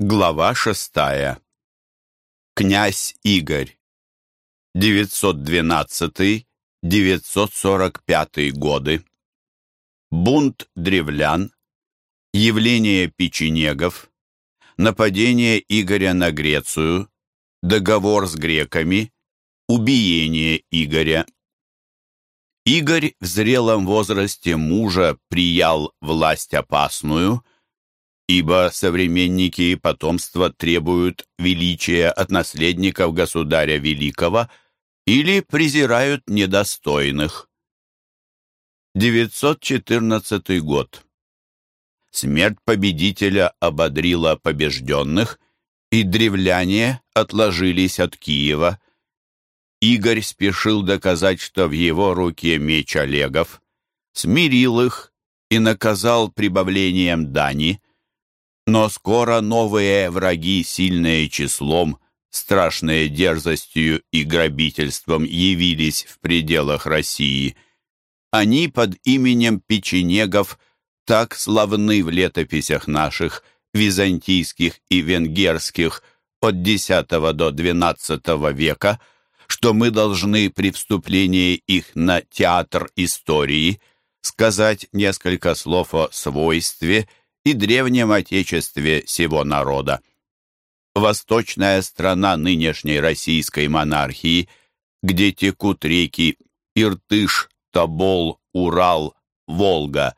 Глава шестая. Князь Игорь. 912-945 годы. Бунт древлян. Явление печенегов. Нападение Игоря на Грецию. Договор с греками. Убиение Игоря. Игорь в зрелом возрасте мужа приял власть опасную – ибо современники и потомство требуют величия от наследников государя великого или презирают недостойных. 914 год. Смерть победителя ободрила побежденных, и древляне отложились от Киева. Игорь спешил доказать, что в его руке меч Олегов, смирил их и наказал прибавлением дани – но скоро новые враги, сильные числом, страшные дерзостью и грабительством, явились в пределах России. Они под именем печенегов так славны в летописях наших, византийских и венгерских, от X до XII века, что мы должны при вступлении их на театр истории сказать несколько слов о свойстве – и древнем отечестве сего народа. Восточная страна нынешней российской монархии, где текут реки Иртыш, Тобол, Урал, Волга,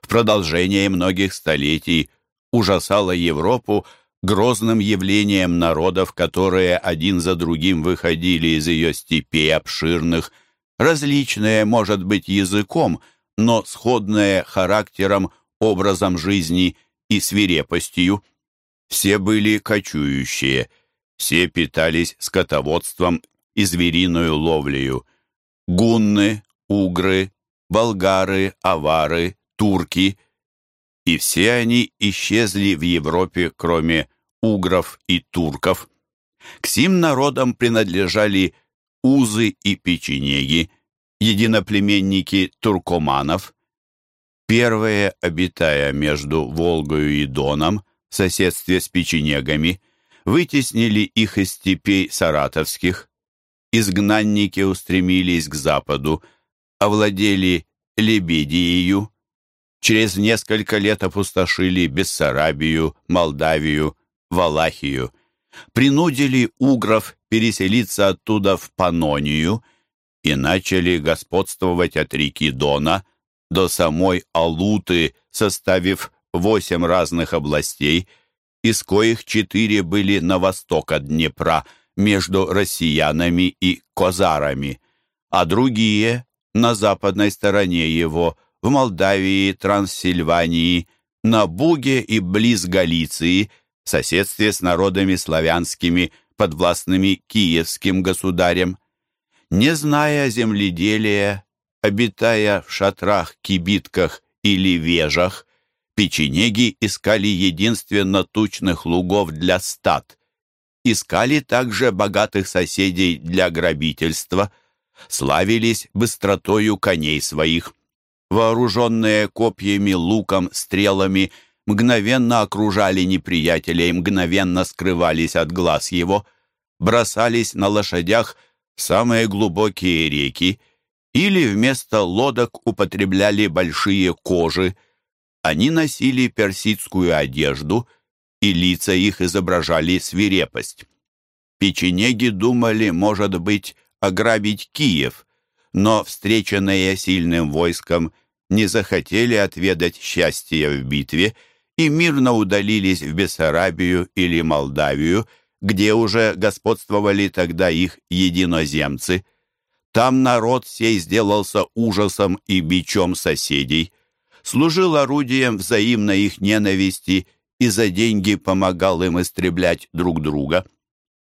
в продолжение многих столетий ужасала Европу грозным явлением народов, которые один за другим выходили из ее степей обширных, различные, может быть, языком, но сходные характером образом жизни и свирепостью. Все были кочующие, все питались скотоводством и звериную ловлею. Гунны, угры, болгары, авары, турки. И все они исчезли в Европе, кроме угров и турков. К сим народам принадлежали узы и печенеги, единоплеменники туркоманов, Первые, обитая между Волгою и Доном, в соседстве с печенегами, вытеснили их из степей саратовских. Изгнанники устремились к западу, овладели Лебедией, через несколько лет опустошили Бессарабию, Молдавию, Валахию, принудили угров переселиться оттуда в Панонию и начали господствовать от реки Дона до самой Алуты, составив восемь разных областей, из коих четыре были на восток от Днепра, между россиянами и козарами, а другие — на западной стороне его, в Молдавии, Трансильвании, на Буге и близ Галиции, в соседстве с народами славянскими, подвластными киевским государем. Не зная земледелия, обитая в шатрах, кибитках или вежах, печенеги искали единственно тучных лугов для стад. Искали также богатых соседей для грабительства, славились быстротою коней своих. Вооруженные копьями, луком, стрелами, мгновенно окружали неприятеля и мгновенно скрывались от глаз его, бросались на лошадях в самые глубокие реки, или вместо лодок употребляли большие кожи. Они носили персидскую одежду, и лица их изображали свирепость. Печенеги думали, может быть, ограбить Киев, но, встреченные сильным войском, не захотели отведать счастья в битве и мирно удалились в Бессарабию или Молдавию, где уже господствовали тогда их единоземцы – там народ сей сделался ужасом и бичом соседей, служил орудием взаимной их ненависти и за деньги помогал им истреблять друг друга.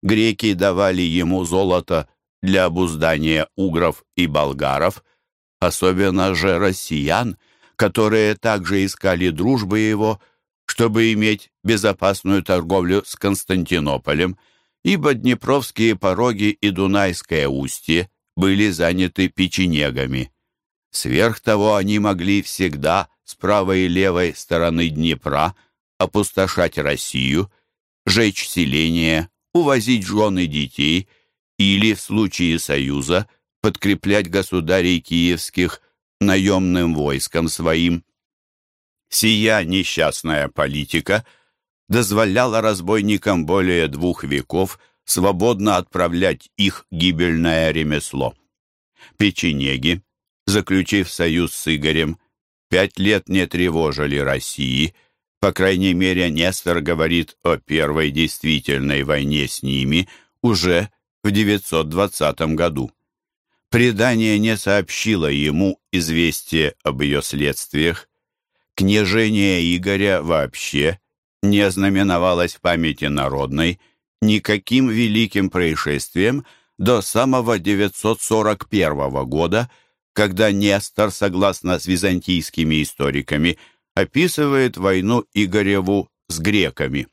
Греки давали ему золото для обуздания угров и болгаров, особенно же россиян, которые также искали дружбы его, чтобы иметь безопасную торговлю с Константинополем, ибо Днепровские пороги и Дунайское устье были заняты печенегами. Сверх того, они могли всегда с правой и левой стороны Днепра опустошать Россию жечь селение, увозить жен и детей или, в случае союза, подкреплять государей киевских наемным войском своим. Сия несчастная политика дозволяла разбойникам более двух веков свободно отправлять их гибельное ремесло. Печенеги, заключив союз с Игорем, пять лет не тревожили России, по крайней мере, Нестор говорит о первой действительной войне с ними уже в 920 году. Предание не сообщило ему известие об ее следствиях. Княжение Игоря вообще не ознаменовалось в памяти народной никаким великим происшествием до самого 941 года, когда Нестор, согласно с византийскими историками, описывает войну Игореву с греками.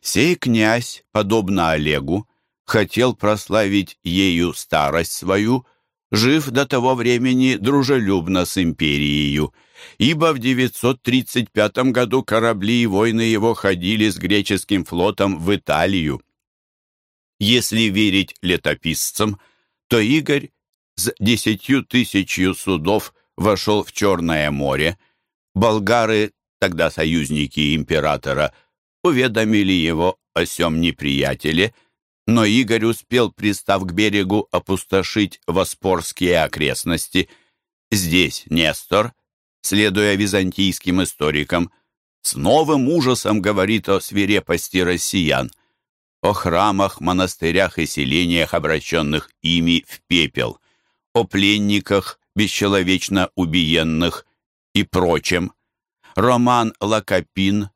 Сей князь, подобно Олегу, хотел прославить ею старость свою – жив до того времени дружелюбно с империей, ибо в 935 году корабли и войны его ходили с греческим флотом в Италию. Если верить летописцам, то Игорь с десятью тысячью судов вошел в Черное море. Болгары, тогда союзники императора, уведомили его о сем неприятеле – но Игорь успел, пристав к берегу, опустошить Воспорские окрестности. Здесь Нестор, следуя византийским историкам, с новым ужасом говорит о свирепости россиян, о храмах, монастырях и селениях, обращенных ими в пепел, о пленниках, бесчеловечно убиенных и прочем. Роман Лакопин,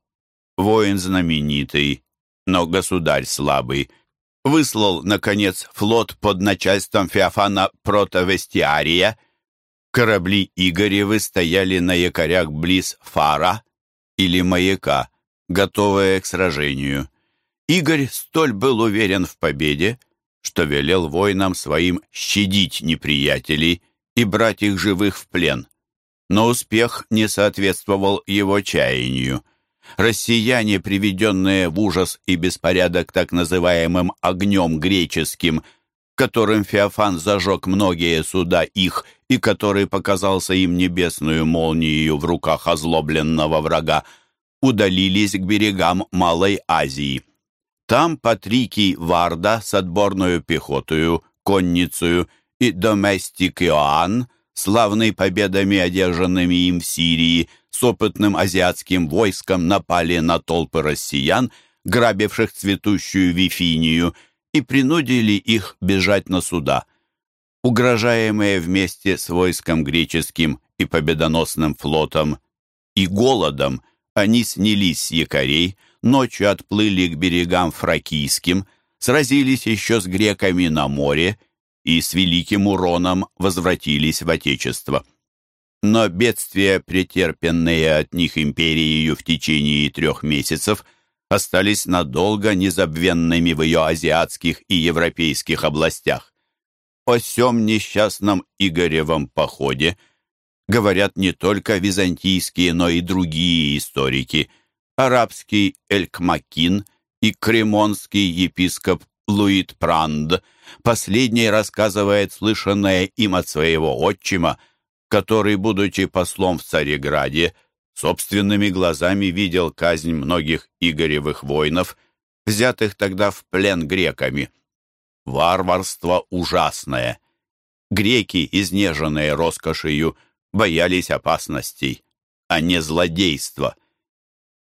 воин знаменитый, но государь слабый, выслал, наконец, флот под начальством Феофана Протовестиария. Корабли Игоревы стояли на якорях близ фара или маяка, готовые к сражению. Игорь столь был уверен в победе, что велел воинам своим щадить неприятелей и брать их живых в плен. Но успех не соответствовал его чаянию. Россияне, приведенные в ужас и беспорядок так называемым «огнем греческим», которым Феофан зажег многие суда их и который показался им небесную молнией в руках озлобленного врага, удалились к берегам Малой Азии. Там Патрикий Варда с отборную пехотою, конницею и доместик Иоанн, славный победами, одержанными им в Сирии, с опытным азиатским войском напали на толпы россиян, грабивших цветущую Вифинию, и принудили их бежать на суда. Угрожаемые вместе с войском греческим и победоносным флотом и голодом, они снялись с якорей, ночью отплыли к берегам фракийским, сразились еще с греками на море и с великим уроном возвратились в Отечество но бедствия, претерпенные от них империей в течение трех месяцев, остались надолго незабвенными в ее азиатских и европейских областях. О сем несчастном Игоревом походе говорят не только византийские, но и другие историки. Арабский Элькмакин и кремонский епископ Луид Пранд. Последний рассказывает слышанное им от своего отчима – который, будучи послом в Цареграде, собственными глазами видел казнь многих Игоревых воинов, взятых тогда в плен греками. Варварство ужасное. Греки, изнеженные роскошью, боялись опасностей, а не злодейства.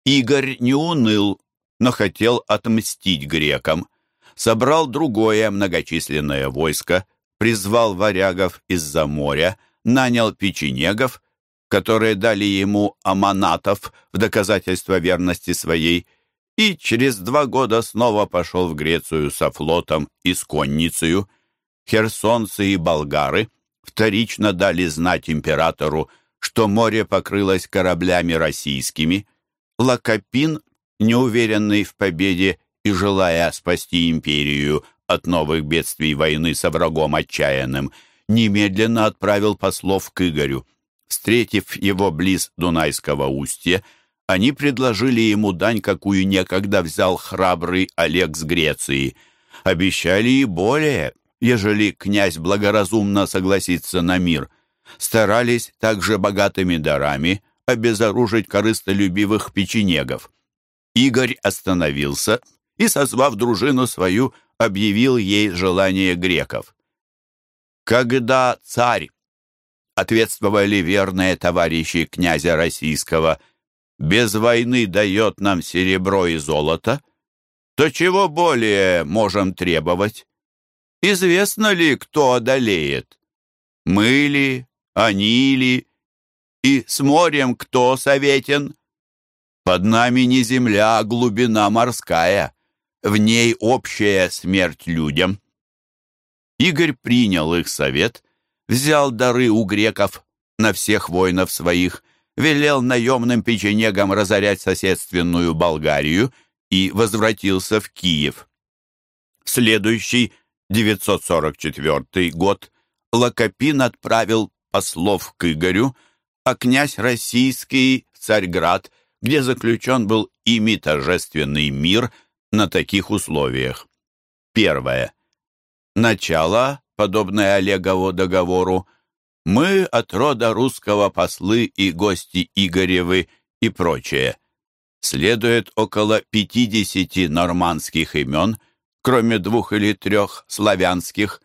Игорь не уныл, но хотел отмстить грекам. Собрал другое многочисленное войско, призвал варягов из-за моря, нанял печенегов, которые дали ему аманатов в доказательство верности своей, и через два года снова пошел в Грецию со флотом и с конницею. Херсонцы и болгары вторично дали знать императору, что море покрылось кораблями российскими. Лакопин, неуверенный в победе и желая спасти империю от новых бедствий войны со врагом отчаянным, немедленно отправил послов к Игорю. Встретив его близ Дунайского устья, они предложили ему дань, какую некогда взял храбрый Олег с Греции. Обещали и более, ежели князь благоразумно согласится на мир. Старались также богатыми дарами обезоружить корыстолюбивых печенегов. Игорь остановился и, созвав дружину свою, объявил ей желание греков. «Когда царь ответствовали верные товарищи князя российского, без войны дает нам серебро и золото, то чего более можем требовать? Известно ли, кто одолеет? Мы ли, они ли? И с морем кто советен? Под нами не земля, а глубина морская. В ней общая смерть людям. Игорь принял их совет взял дары у греков на всех воинов своих, велел наемным печенегам разорять соседственную Болгарию и возвратился в Киев. В следующий, 944 год, Лакопин отправил послов к Игорю, а князь российский Царьград, где заключен был ими торжественный мир на таких условиях. Первое. Начало подобное Олегову договору, мы от рода русского послы и гости Игоревы и прочее. Следует около 50 нормандских имен, кроме двух или трех славянских,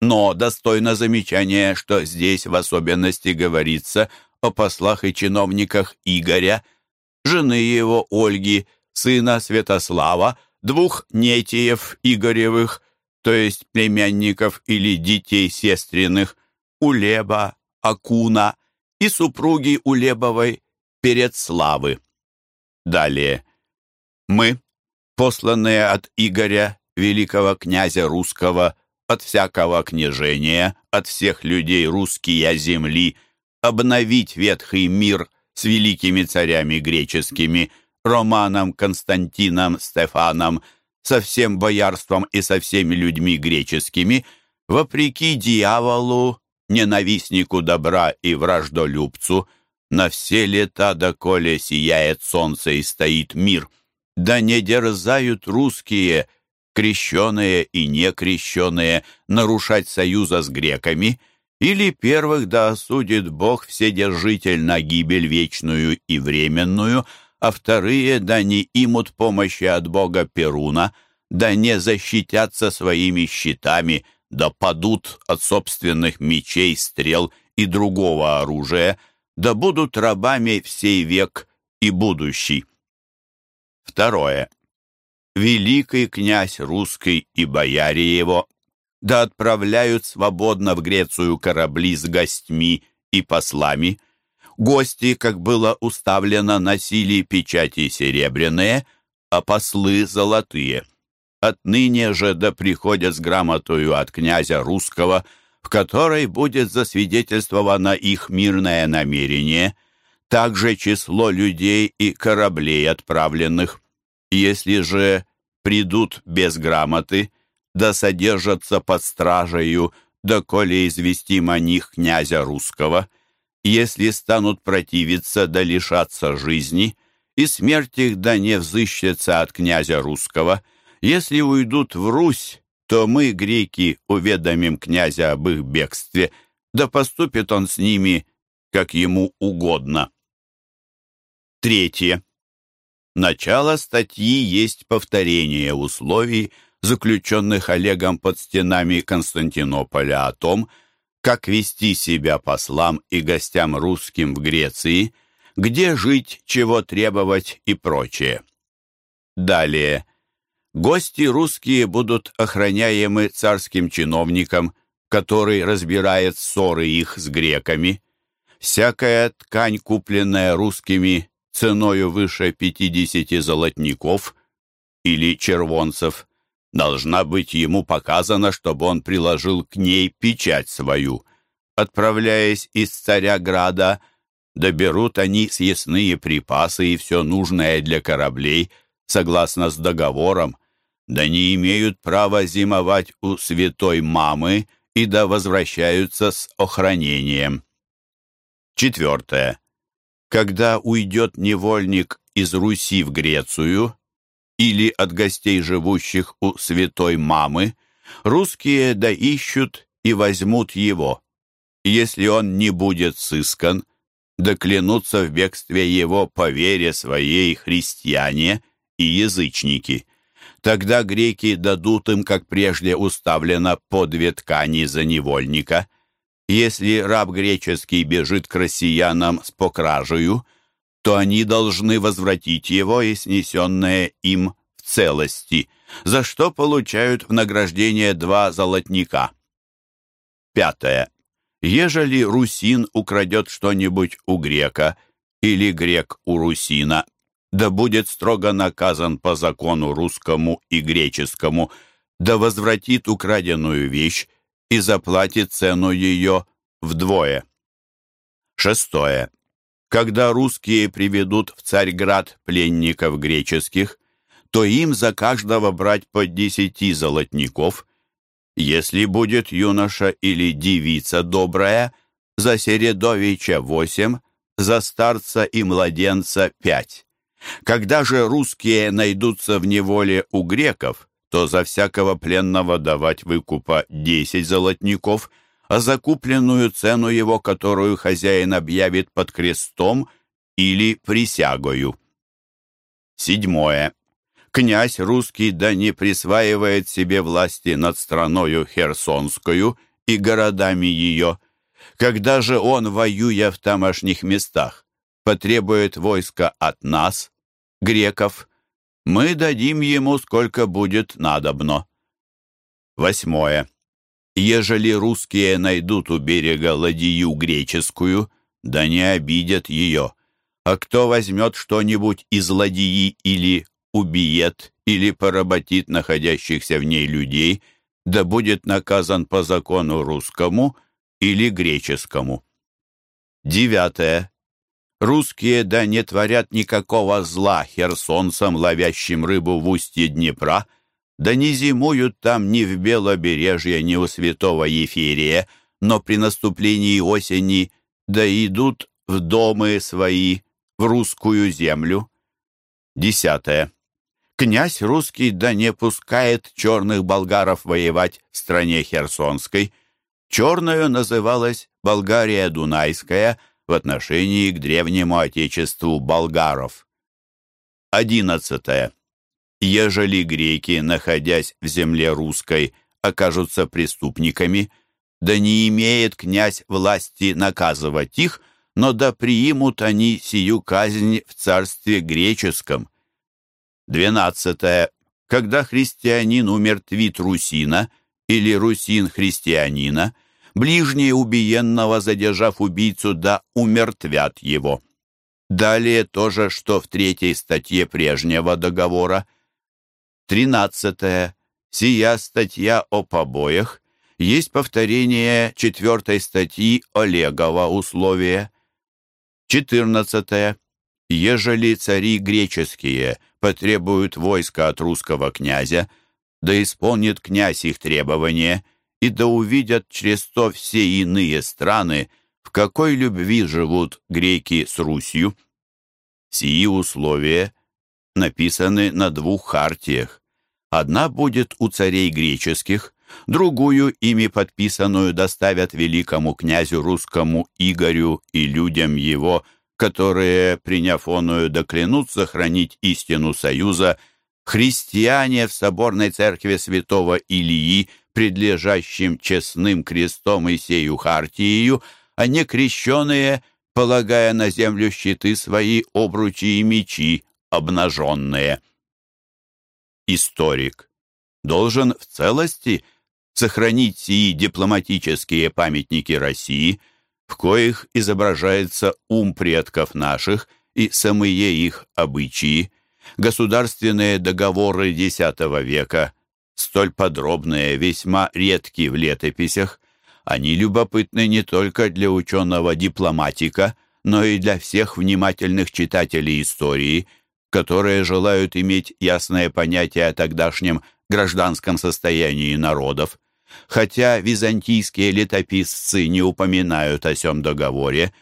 но достойно замечания, что здесь в особенности говорится о послах и чиновниках Игоря, жены его Ольги, сына Святослава, двух нетиев Игоревых, то есть племянников или детей сестренных, Улеба, Акуна и супруги Улебовой перед славы. Далее. Мы, посланные от Игоря, великого князя русского, от всякого княжения, от всех людей русские земли, обновить ветхий мир с великими царями греческими, Романом, Константином, Стефаном, со всем боярством и со всеми людьми греческими, вопреки дьяволу, ненавистнику добра и враждолюбцу, на все лета, доколе сияет солнце и стоит мир, да не дерзают русские, крещеные и некрещеные, нарушать союза с греками, или первых да осудит Бог Вседержитель на гибель вечную и временную, а вторые да не имут помощи от бога Перуна, да не защитятся своими щитами, да падут от собственных мечей, стрел и другого оружия, да будут рабами всей век и будущий. Второе. Великий князь русский и бояре его да отправляют свободно в Грецию корабли с гостьми и послами, Гости, как было уставлено, носили печати серебряные, а послы золотые. Отныне же да приходят с грамотою от князя русского, в которой будет засвидетельствовано их мирное намерение, также число людей и кораблей отправленных. Если же придут без грамоты, да содержатся под стражею, доколе известим о них князя русского, если станут противиться да лишаться жизни, и смерть их да не взыщется от князя русского, если уйдут в Русь, то мы, греки, уведомим князя об их бегстве, да поступит он с ними, как ему угодно. Третье. Начало статьи есть повторение условий, заключенных Олегом под стенами Константинополя о том, как вести себя послам и гостям русским в Греции, где жить, чего требовать и прочее. Далее. Гости русские будут охраняемы царским чиновником, который разбирает ссоры их с греками. Всякая ткань, купленная русскими ценою выше 50 золотников или червонцев, Должна быть ему показано, чтобы он приложил к ней печать свою. Отправляясь из Царя-Града, доберут они съестные припасы и все нужное для кораблей, согласно с договором, да не имеют права зимовать у святой мамы и да возвращаются с охранением. Четвертое. когда уйдет невольник из Руси в Грецию или от гостей, живущих у святой мамы, русские да ищут и возьмут его. Если он не будет сыскан, да клянутся в бегстве его по вере своей христиане и язычники. Тогда греки дадут им, как прежде уставлено, по две ткани за невольника. Если раб греческий бежит к россиянам с покражею, то они должны возвратить его и снесенное им в целости, за что получают в награждение два золотника. Пятое. Ежели русин украдет что-нибудь у грека или грек у русина, да будет строго наказан по закону русскому и греческому, да возвратит украденную вещь и заплатит цену ее вдвое. Шестое. Когда русские приведут в Царьград пленников греческих, то им за каждого брать по десяти золотников, если будет юноша или девица добрая, за Середовича восемь, за старца и младенца пять. Когда же русские найдутся в неволе у греков, то за всякого пленного давать выкупа десять золотников, а закупленную цену его, которую хозяин объявит под крестом или присягою. Седьмое. Князь русский да не присваивает себе власти над страною Херсонскую и городами ее, когда же он, воюя в тамошних местах, потребует войска от нас, греков, мы дадим ему сколько будет надобно. Восьмое. Ежели русские найдут у берега ладью греческую, да не обидят ее, а кто возьмет что-нибудь из ладьи или убиет, или поработит находящихся в ней людей, да будет наказан по закону русскому или греческому. Девятое. Русские да не творят никакого зла херсонцам, ловящим рыбу в устье Днепра, да не зимуют там ни в Белобережье, ни у святого Ефирия, но при наступлении осени да идут в домы свои, в русскую землю. Десятое. Князь русский да не пускает черных болгаров воевать в стране Херсонской. Черную называлась Болгария Дунайская, в отношении к древнему отечеству болгаров. 11. Ежели греки, находясь в земле русской, окажутся преступниками, да не имеет князь власти наказывать их, но да приимут они сию казнь в царстве греческом. 12. Когда христианин умертвит русина или русин христианина – Ближние убиенного, задержав убийцу, да умертвят его. Далее то же, что в третьей статье прежнего договора. Тринадцатое. Сия статья о побоях есть повторение четвертой статьи Олегова условия. Четырнадцатое. Ежели цари греческие потребуют войска от русского князя, да исполнит князь их требования – и да увидят через то все иные страны, в какой любви живут греки с Русью. Сии условия написаны на двух хартиях. Одна будет у царей греческих, другую, ими подписанную, доставят великому князю русскому Игорю и людям его, которые, приняв оную, доклянут хранить истину союза, христиане в соборной церкви святого Илии предлежащим честным крестом и сею хартиею, а не крещенные, полагая на землю щиты свои обручи и мечи, обнаженные. Историк должен в целости сохранить сии дипломатические памятники России, в коих изображается ум предков наших и самые их обычаи, государственные договоры X века, столь подробные, весьма редки в летописях. Они любопытны не только для ученого-дипломатика, но и для всех внимательных читателей истории, которые желают иметь ясное понятие о тогдашнем гражданском состоянии народов. Хотя византийские летописцы не упоминают о сём договоре,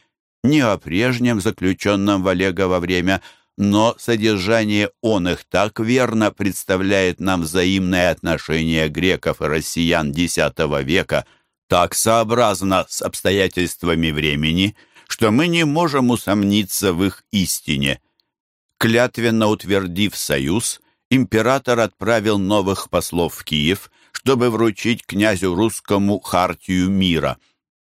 не о прежнем заключенном в Олегово время, но содержание он их так верно представляет нам взаимное отношение греков и россиян X века, так сообразно с обстоятельствами времени, что мы не можем усомниться в их истине. Клятвенно утвердив союз, император отправил новых послов в Киев, чтобы вручить князю русскому хартию мира.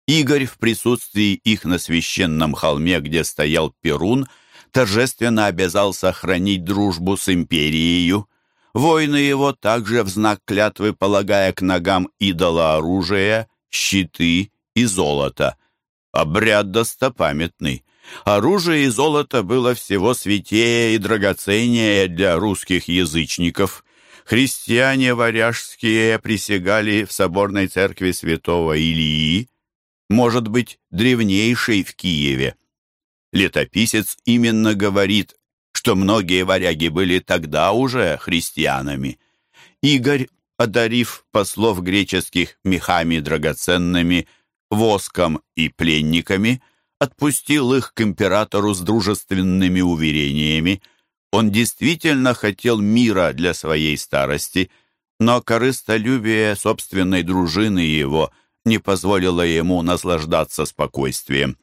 Игорь в присутствии их на священном холме, где стоял Перун, торжественно обязался хранить дружбу с империей. Воины его также в знак клятвы, полагая к ногам идола оружия, щиты и золото. Обряд достопамятный. Оружие и золото было всего святее и драгоценнее для русских язычников. Христиане варяжские присягали в соборной церкви святого Илии, может быть, древнейшей в Киеве. Летописец именно говорит, что многие варяги были тогда уже христианами. Игорь, одарив послов греческих мехами драгоценными, воском и пленниками, отпустил их к императору с дружественными уверениями. Он действительно хотел мира для своей старости, но корыстолюбие собственной дружины его не позволило ему наслаждаться спокойствием.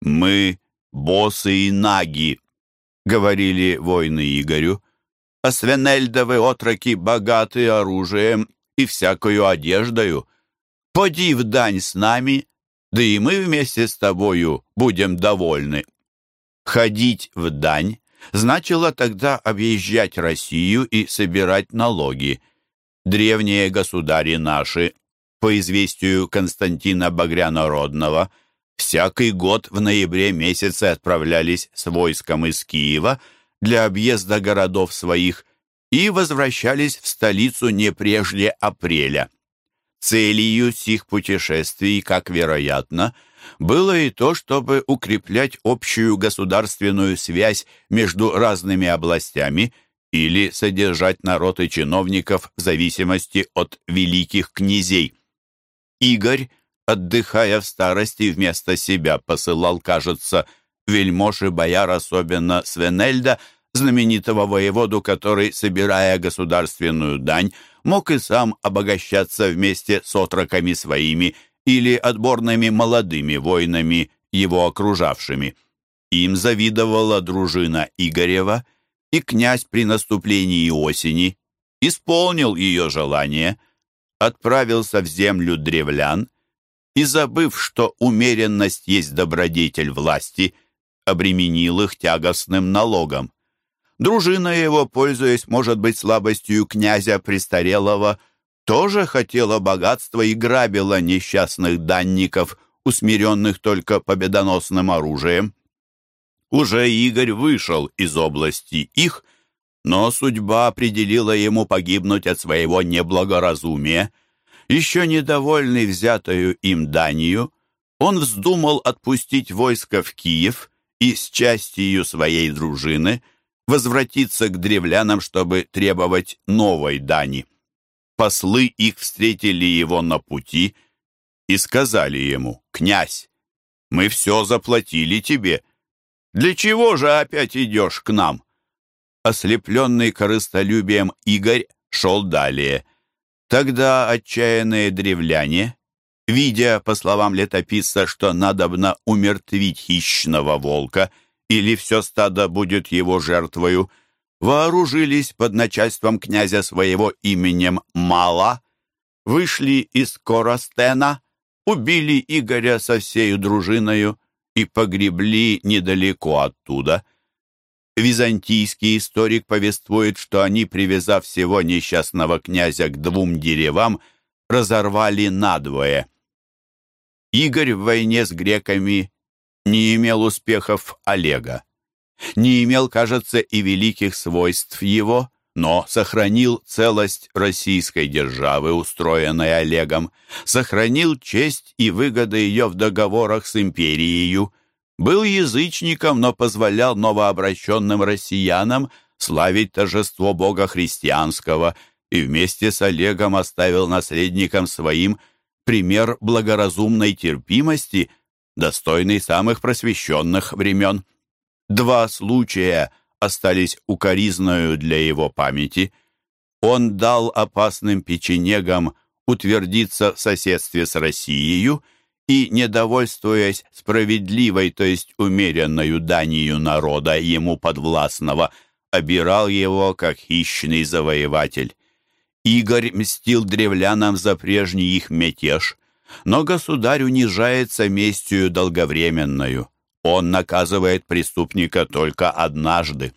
«Мы боссы и наги», — говорили воины Игорю, «а свенельдовы отроки богаты оружием и всякою одеждою. Поди в дань с нами, да и мы вместе с тобою будем довольны». Ходить в дань значило тогда объезжать Россию и собирать налоги. Древние государи наши, по известию Константина Багрянородного, всякий год в ноябре месяце отправлялись с войском из Киева для объезда городов своих и возвращались в столицу не прежде апреля. Целью сих путешествий, как вероятно, было и то, чтобы укреплять общую государственную связь между разными областями или содержать народ и чиновников в зависимости от великих князей. Игорь, отдыхая в старости, вместо себя посылал, кажется, вельмож и бояр, особенно Свенельда, знаменитого воеводу, который, собирая государственную дань, мог и сам обогащаться вместе с отроками своими или отборными молодыми воинами, его окружавшими. Им завидовала дружина Игорева, и князь при наступлении осени исполнил ее желание, отправился в землю древлян и, забыв, что умеренность есть добродетель власти, обременил их тягостным налогом. Дружина его, пользуясь, может быть, слабостью князя престарелого, тоже хотела богатства и грабила несчастных данников, усмиренных только победоносным оружием. Уже Игорь вышел из области их, но судьба определила ему погибнуть от своего неблагоразумия. Еще недовольный взятою им данью, он вздумал отпустить войско в Киев и с частью своей дружины – возвратиться к древлянам, чтобы требовать новой дани. Послы их встретили его на пути и сказали ему, «Князь, мы все заплатили тебе. Для чего же опять идешь к нам?» Ослепленный корыстолюбием Игорь шел далее. Тогда отчаянные древляне, видя, по словам летописца, что надобно умертвить хищного волка, — или все стадо будет его жертвою, вооружились под начальством князя своего именем Мала, вышли из Коростена, убили Игоря со всею дружиною и погребли недалеко оттуда. Византийский историк повествует, что они, привязав всего несчастного князя к двум деревам, разорвали надвое. Игорь в войне с греками не имел успехов Олега. Не имел, кажется, и великих свойств его, но сохранил целость российской державы, устроенной Олегом, сохранил честь и выгоды ее в договорах с империей, был язычником, но позволял новообращенным россиянам славить торжество Бога христианского и вместе с Олегом оставил наследникам своим пример благоразумной терпимости – достойный самых просвещенных времен. Два случая остались укоризною для его памяти. Он дал опасным печенегам утвердиться в соседстве с Россией и, недовольствуясь справедливой, то есть умеренную данию народа ему подвластного, обирал его как хищный завоеватель. Игорь мстил древлянам за прежний их мятеж, но государь унижается местью долговременную. Он наказывает преступника только однажды.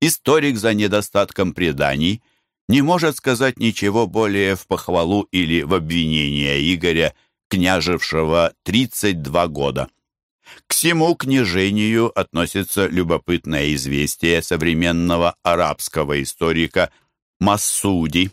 Историк за недостатком преданий не может сказать ничего более в похвалу или в обвинение Игоря, княжевшего 32 года. К всему княжению относится любопытное известие современного арабского историка Массуди.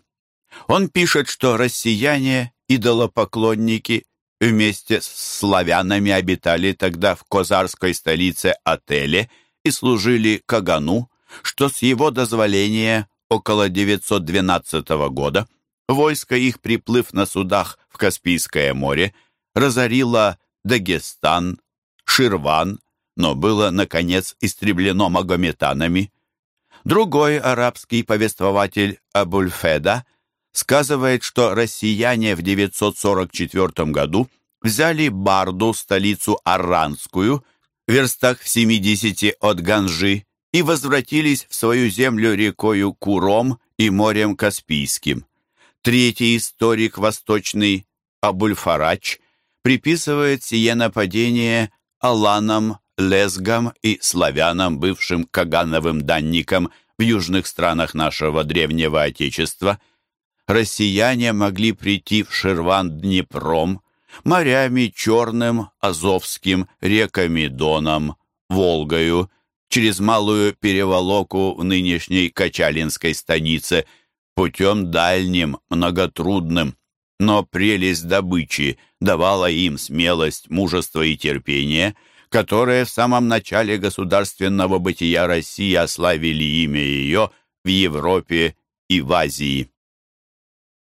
Он пишет, что россияне, идолопоклонники, вместе с славянами обитали тогда в козарской столице Отеле и служили Кагану, что с его дозволения около 912 года войско их, приплыв на судах в Каспийское море, разорило Дагестан, Ширван, но было, наконец, истреблено магометанами. Другой арабский повествователь Абульфеда сказывает, что россияне в 944 году взяли Барду, столицу Арранскую, в верстах в 70 от Ганжи, и возвратились в свою землю рекою Куром и морем Каспийским. Третий историк восточный Абульфарач приписывает сие нападение аланам, лезгам и славянам, бывшим кагановым данникам в южных странах нашего древнего Отечества – россияне могли прийти в Ширван Днепром, морями Черным, Азовским, реками Доном, Волгою, через малую переволоку в нынешней Качалинской станице, путем дальним, многотрудным. Но прелесть добычи давала им смелость, мужество и терпение, которые в самом начале государственного бытия России ославили имя ее в Европе и в Азии.